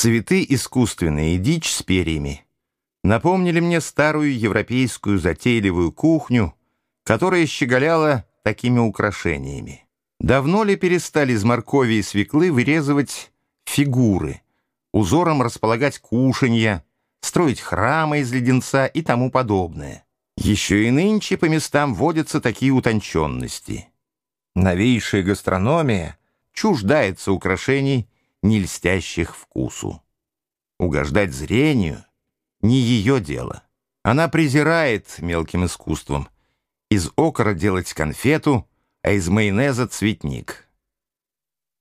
Цветы искусственные, дичь с перьями. Напомнили мне старую европейскую затейливую кухню, которая щеголяла такими украшениями. Давно ли перестали из моркови и свеклы вырезывать фигуры, узором располагать кушанья, строить храмы из леденца и тому подобное? Еще и нынче по местам водятся такие утонченности. Новейшая гастрономия чуждается украшений, не льстящих вкусу. Угождать зрению — не ее дело. Она презирает мелким искусством. Из окора делать конфету, а из майонеза цветник.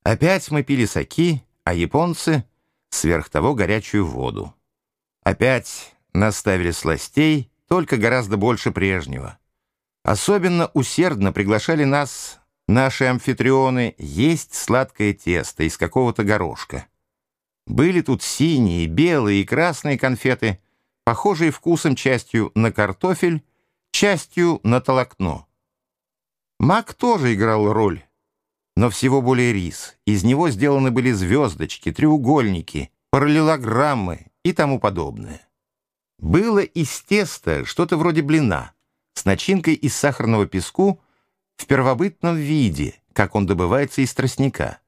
Опять мы пили соки, а японцы — сверх того горячую воду. Опять наставили сластей, только гораздо больше прежнего. Особенно усердно приглашали нас наши амфитрионы есть сладкое тесто из какого-то горошка. Были тут синие, белые и красные конфеты, похожие вкусом частью на картофель, частью на толокно. Мак тоже играл роль, но всего более рис. Из него сделаны были звездочки, треугольники, параллелограммы и тому подобное. Было из теста что-то вроде блина с начинкой из сахарного песку в первобытном виде, как он добывается из тростника.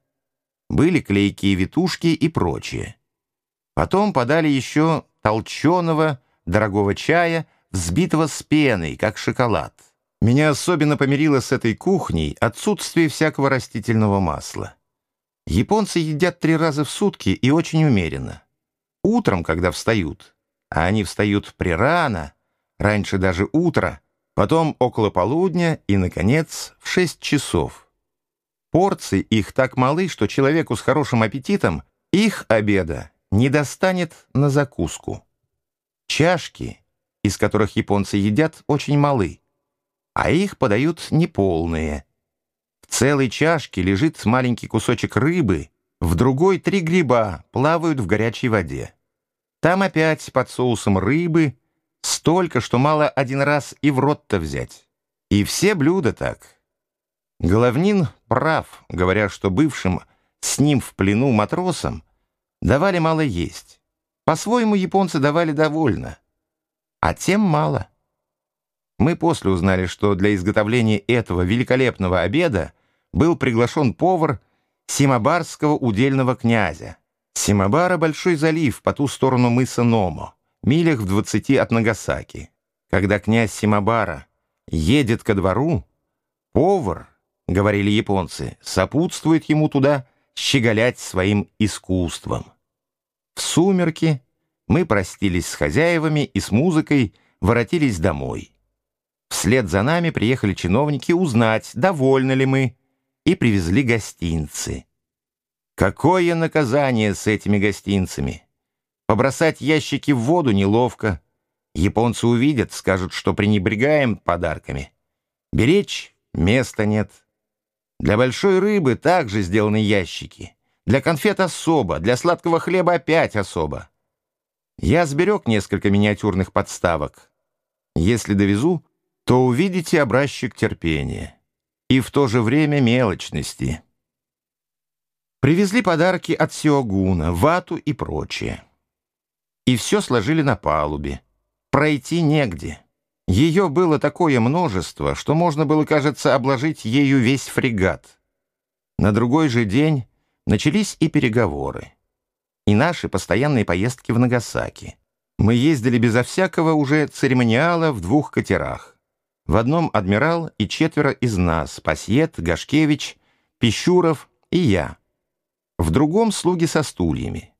Были клейкие витушки и прочее. Потом подали еще толченого, дорогого чая, взбитого с пеной, как шоколад. Меня особенно помирило с этой кухней отсутствие всякого растительного масла. Японцы едят три раза в сутки и очень умеренно. Утром, когда встают, а они встают прирано, раньше даже утра, потом около полудня и, наконец, в шесть часов. Порции их так малы, что человеку с хорошим аппетитом их обеда не достанет на закуску. Чашки, из которых японцы едят, очень малы, а их подают неполные. В целой чашке лежит маленький кусочек рыбы, в другой три гриба плавают в горячей воде. Там опять под соусом рыбы Столько, что мало один раз и в рот-то взять. И все блюда так. Головнин прав, говоря, что бывшим с ним в плену матросам давали мало есть. По-своему японцы давали довольно, а тем мало. Мы после узнали, что для изготовления этого великолепного обеда был приглашен повар Симабарского удельного князя. Симабара — большой залив по ту сторону мыса Номо милях в двадцати от Нагасаки. Когда князь Симабара едет ко двору, повар, говорили японцы, сопутствует ему туда щеголять своим искусством. В сумерки мы простились с хозяевами и с музыкой воротились домой. Вслед за нами приехали чиновники узнать, довольны ли мы, и привезли гостинцы. Какое наказание с этими гостинцами! Побросать ящики в воду неловко. Японцы увидят, скажут, что пренебрегаем подарками. Беречь места нет. Для большой рыбы также сделаны ящики. Для конфет особо, для сладкого хлеба опять особо. Я сберег несколько миниатюрных подставок. Если довезу, то увидите образчик терпения. И в то же время мелочности. Привезли подарки от Сиогуна, вату и прочее и все сложили на палубе. Пройти негде. Ее было такое множество, что можно было, кажется, обложить ею весь фрегат. На другой же день начались и переговоры. И наши постоянные поездки в Нагасаки. Мы ездили безо всякого уже церемониала в двух катерах. В одном адмирал и четверо из нас, Пасьет, Гашкевич, Пищуров и я. В другом слуги со стульями.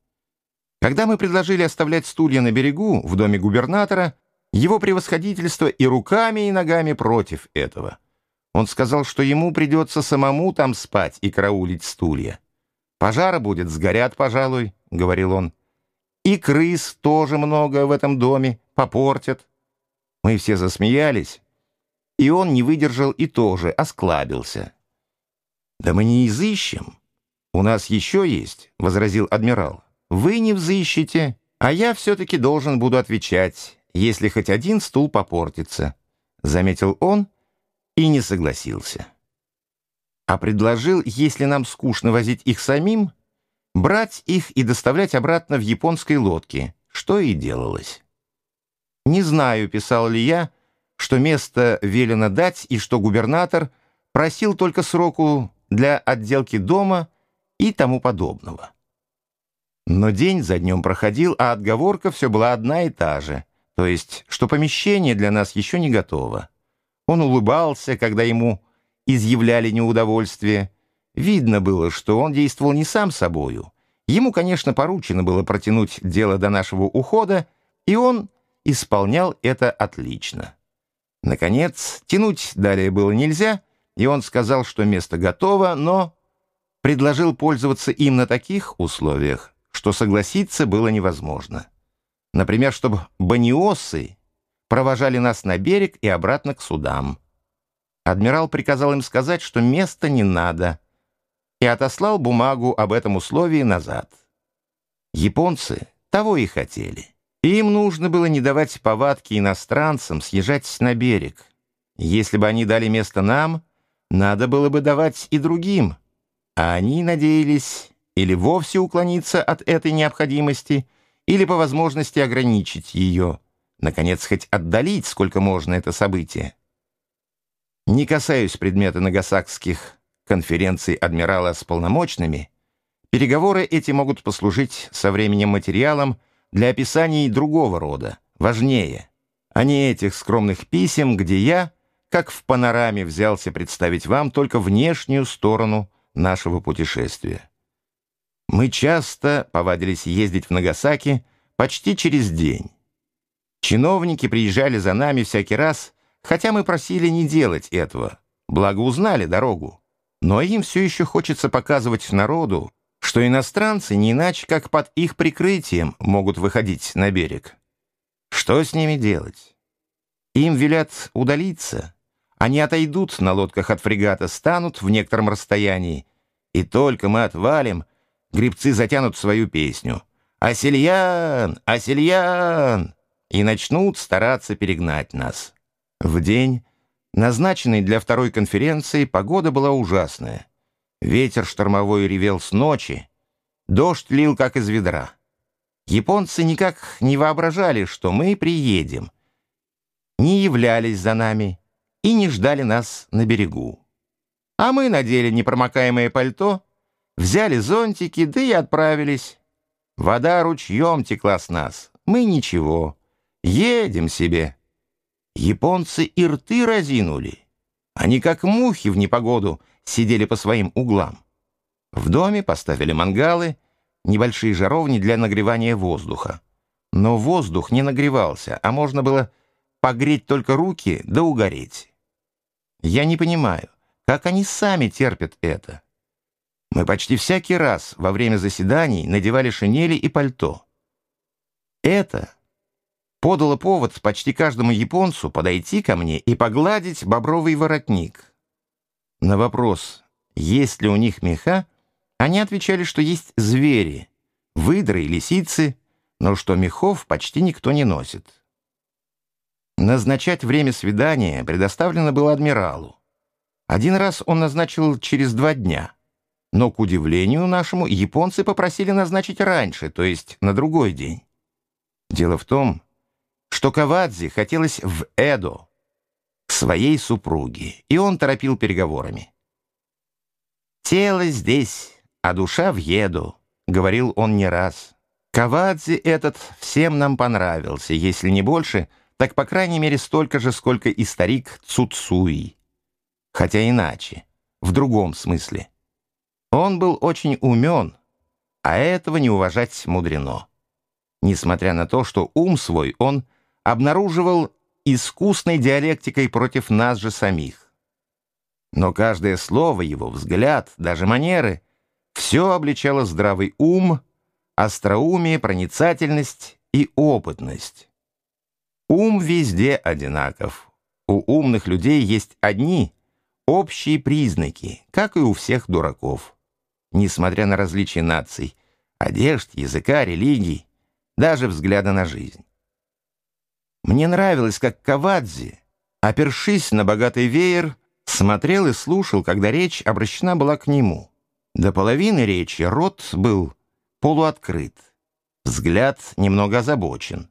Когда мы предложили оставлять стулья на берегу, в доме губернатора, его превосходительство и руками, и ногами против этого. Он сказал, что ему придется самому там спать и караулить стулья. «Пожара будет, сгорят, пожалуй», — говорил он. «И крыс тоже много в этом доме, попортят». Мы все засмеялись, и он не выдержал и тоже осклабился. «Да мы не изыщем. У нас еще есть», — возразил адмирал. Вы не взыщете, а я все-таки должен буду отвечать, если хоть один стул попортится», — заметил он и не согласился. А предложил, если нам скучно возить их самим, брать их и доставлять обратно в японской лодке, что и делалось. «Не знаю, писал ли я, что место велено дать и что губернатор просил только сроку для отделки дома и тому подобного. Но день за днем проходил, а отговорка все была одна и та же, то есть, что помещение для нас еще не готово. Он улыбался, когда ему изъявляли неудовольствие. Видно было, что он действовал не сам собою. Ему, конечно, поручено было протянуть дело до нашего ухода, и он исполнял это отлично. Наконец, тянуть далее было нельзя, и он сказал, что место готово, но предложил пользоваться им на таких условиях, что согласиться было невозможно. Например, чтобы баниосы провожали нас на берег и обратно к судам. Адмирал приказал им сказать, что места не надо, и отослал бумагу об этом условии назад. Японцы того и хотели. Им нужно было не давать повадки иностранцам съезжать на берег. Если бы они дали место нам, надо было бы давать и другим. А они надеялись или вовсе уклониться от этой необходимости, или по возможности ограничить ее, наконец, хоть отдалить, сколько можно это событие. Не касаюсь предмета нагасакских конференций адмирала с полномочными, переговоры эти могут послужить со временем материалом, для описаний другого рода, важнее, а не этих скромных писем, где я, как в панораме, взялся представить вам только внешнюю сторону нашего путешествия. Мы часто повадились ездить в Нагасаки почти через день. Чиновники приезжали за нами всякий раз, хотя мы просили не делать этого, благо узнали дорогу. Но им все еще хочется показывать народу, что иностранцы не иначе, как под их прикрытием могут выходить на берег. Что с ними делать? Им велят удалиться. Они отойдут на лодках от фрегата, станут в некотором расстоянии. И только мы отвалим, грибцы затянут свою песню. «Асельян! Асельян!» и начнут стараться перегнать нас. В день, назначенный для второй конференции, погода была ужасная. Ветер штормовой ревел с ночи, дождь лил как из ведра. Японцы никак не воображали, что мы приедем, не являлись за нами и не ждали нас на берегу. А мы надели непромокаемое пальто, взяли зонтики, да и отправились. Вода ручьем текла с нас. Мы ничего, едем себе. Японцы и рты разинули. Они как мухи в непогоду — сидели по своим углам. В доме поставили мангалы, небольшие жаровни для нагревания воздуха. Но воздух не нагревался, а можно было погреть только руки да угореть. Я не понимаю, как они сами терпят это. Мы почти всякий раз во время заседаний надевали шинели и пальто. Это подало повод почти каждому японцу подойти ко мне и погладить бобровый воротник — на вопрос, есть ли у них меха, они отвечали, что есть звери, выдры и лисицы, но что мехов почти никто не носит. Назначать время свидания предоставлено было адмиралу. Один раз он назначил через два дня, но, к удивлению нашему, японцы попросили назначить раньше, то есть на другой день. Дело в том, что Кавадзе хотелось в Эдо, своей супруги, и он торопил переговорами. «Тело здесь, а душа в еду», — говорил он не раз. Кавадзе этот всем нам понравился, если не больше, так по крайней мере столько же, сколько и старик Цуцуи. Хотя иначе, в другом смысле. Он был очень умен, а этого не уважать мудрено. Несмотря на то, что ум свой он обнаруживал искусной диалектикой против нас же самих. Но каждое слово его, взгляд, даже манеры — все обличало здравый ум, остроумие, проницательность и опытность. Ум везде одинаков. У умных людей есть одни общие признаки, как и у всех дураков. Несмотря на различия наций, одежд, языка, религий, даже взгляда на жизнь. Мне нравилось, как Кавадзи, опершись на богатый веер, смотрел и слушал, когда речь обращена была к нему. До половины речи рот был полуоткрыт, взгляд немного озабочен.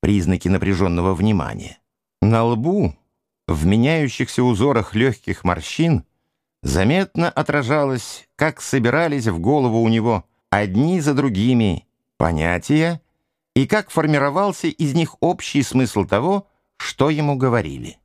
Признаки напряженного внимания. На лбу, в меняющихся узорах легких морщин, заметно отражалось, как собирались в голову у него одни за другими понятия и как формировался из них общий смысл того, что ему говорили.